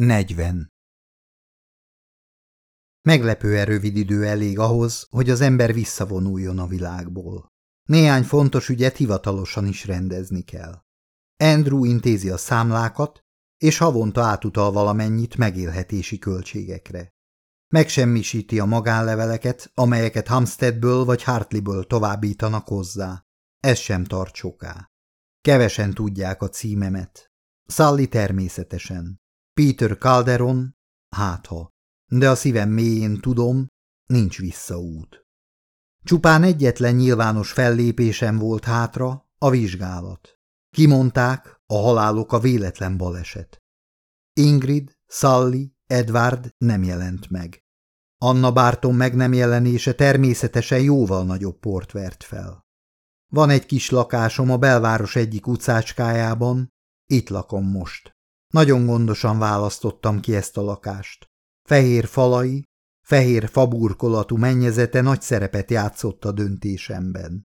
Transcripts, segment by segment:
40. Meglepően rövid idő elég ahhoz, hogy az ember visszavonuljon a világból. Néhány fontos ügyet hivatalosan is rendezni kell. Andrew intézi a számlákat, és havonta átutal valamennyit megélhetési költségekre. Megsemmisíti a magánleveleket, amelyeket Hampsteadből vagy Hartleyből továbbítanak hozzá. Ez sem tart soká. Kevesen tudják a címemet. Sally természetesen. Peter Calderon, hátha, de a szívem mélyén tudom, nincs visszaút. Csupán egyetlen nyilvános fellépésem volt hátra, a vizsgálat. Kimondták, a halálok a véletlen baleset. Ingrid, Sally, Edward nem jelent meg. Anna Bárton meg nem jelenése természetesen jóval nagyobb port vert fel. Van egy kis lakásom a belváros egyik utcácskájában, itt lakom most. Nagyon gondosan választottam ki ezt a lakást. Fehér falai, fehér faburkolatú mennyezete nagy szerepet játszott a döntésemben.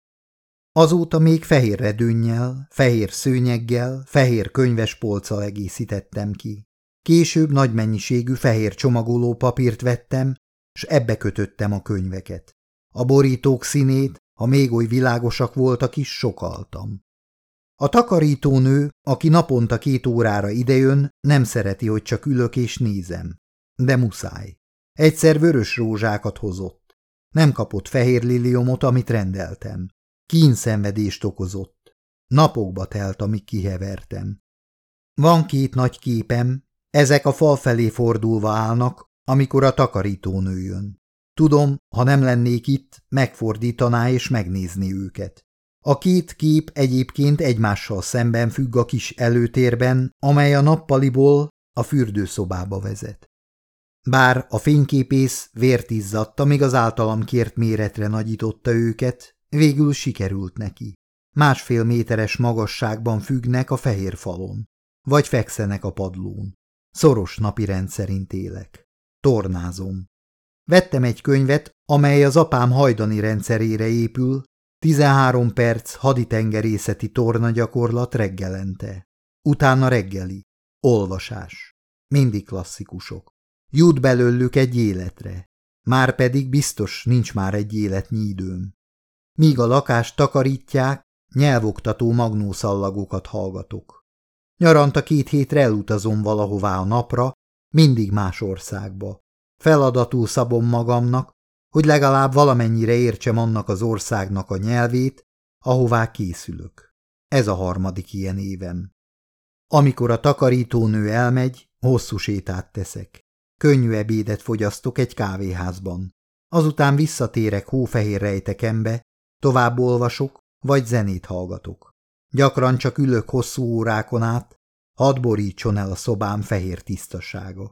Azóta még fehér redőnnyel, fehér szőnyeggel, fehér könyvespolccal egészítettem ki. Később nagy mennyiségű fehér csomagoló papírt vettem, s ebbe kötöttem a könyveket. A borítók színét, ha még oly világosak voltak is, sokaltam. A takarítónő, aki naponta két órára idejön, nem szereti, hogy csak ülök és nézem. De muszáj. Egyszer vörös rózsákat hozott. Nem kapott fehér liliomot, amit rendeltem. Kínszenvedést okozott. Napokba telt, amíg kihevertem. Van két nagy képem, ezek a fal felé fordulva állnak, amikor a takarítónő jön. Tudom, ha nem lennék itt, megfordítaná és megnézni őket. A két kép egyébként egymással szemben függ a kis előtérben, amely a nappaliból a fürdőszobába vezet. Bár a fényképész vért izzadt, amíg az általam kért méretre nagyította őket, végül sikerült neki. Másfél méteres magasságban függnek a fehér falon, vagy fekszenek a padlón. Szoros napi rendszerint élek. Tornázom. Vettem egy könyvet, amely az apám hajdani rendszerére épül, 13 perc haditengerészeti tornagyakorlat reggelente. Utána reggeli. Olvasás. Mindig klasszikusok. Jut belőlük egy életre. Már pedig biztos nincs már egy életnyi időm. Míg a lakást takarítják, nyelvoktató magnószallagokat hallgatok. Nyaranta két hétre elutazom valahová a napra, mindig más országba. Feladatul szabom magamnak, hogy legalább valamennyire értsem annak az országnak a nyelvét, ahová készülök. Ez a harmadik ilyen évem. Amikor a takarítónő elmegy, hosszú sétát teszek. Könnyű ebédet fogyasztok egy kávéházban. Azután visszatérek hófehér rejtekembe, tovább olvasok, vagy zenét hallgatok. Gyakran csak ülök hosszú órákon át, hadd borítson el a szobám fehér tisztasága.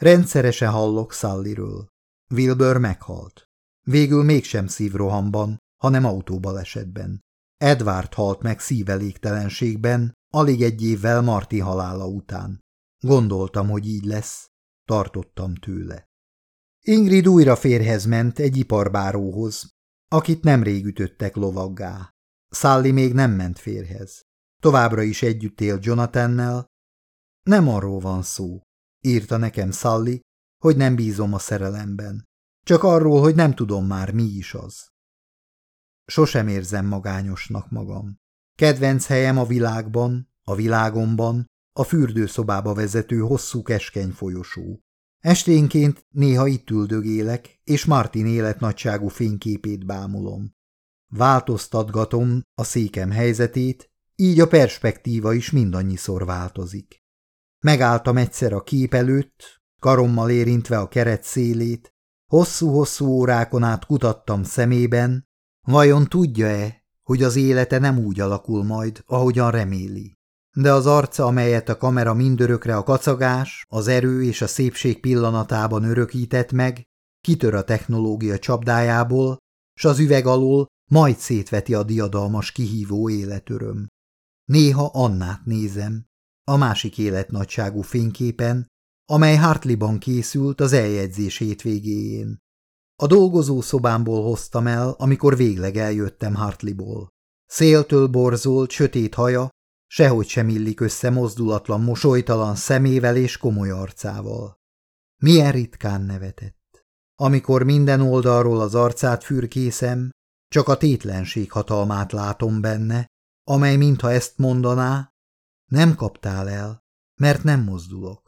Rendszeresen hallok Sallyről. Wilbur meghalt. Végül mégsem szívrohamban, hanem autóbalesetben. Edward halt meg szívelégtelenségben, alig egy évvel Marti halála után. Gondoltam, hogy így lesz. Tartottam tőle. Ingrid újra férhez ment egy iparbáróhoz, akit nemrég ütöttek lovaggá. Sally még nem ment férhez. Továbbra is együtt él Jonathannel. Nem arról van szó, írta nekem Sally, hogy nem bízom a szerelemben. Csak arról, hogy nem tudom már, mi is az. Sosem érzem magányosnak magam. Kedvenc helyem a világban, a világomban, a fürdőszobába vezető hosszú keskeny folyosó. Esténként néha itt üldögélek, és Martin életnagyságú fényképét bámulom. Változtatgatom a székem helyzetét, így a perspektíva is mindannyiszor változik. Megálltam egyszer a kép előtt, karommal érintve a keret szélét, hosszú-hosszú órákon át kutattam szemében, vajon tudja-e, hogy az élete nem úgy alakul majd, ahogyan reméli. De az arca, amelyet a kamera mindörökre a kacagás, az erő és a szépség pillanatában örökített meg, kitör a technológia csapdájából, s az üveg alól majd szétveti a diadalmas kihívó életöröm. Néha Annát nézem, a másik életnagyságú fényképen, amely Hartleyban készült az eljegyzés hétvégéjén. A dolgozó szobámból hoztam el, amikor végleg eljöttem Hartleyból. Széltől borzolt, sötét haja, sehogy sem illik össze mozdulatlan, mosolytalan szemével és komoly arcával. Milyen ritkán nevetett. Amikor minden oldalról az arcát fürkészem, csak a tétlenség hatalmát látom benne, amely mintha ezt mondaná, nem kaptál el, mert nem mozdulok.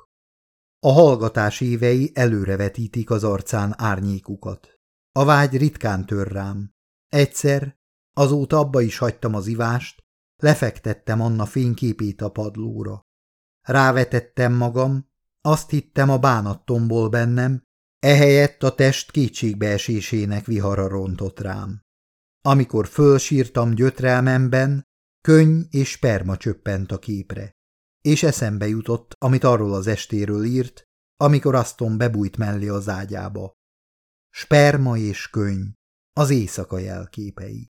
A hallgatás évei előrevetítik az arcán árnyékukat. A vágy ritkán tör rám. Egyszer, azóta abba is hagytam az ivást, lefektettem Anna fényképét a padlóra. Rávetettem magam, azt hittem a bánat tombol bennem, ehelyett a test kétségbeesésének vihara rontott rám. Amikor fölsírtam gyötrelmemben, könny és sperma csöppent a képre. És eszembe jutott, amit arról az estéről írt, amikor Aston bebújt mellé az ágyába. Sperma és könny, az éjszaka jelképei.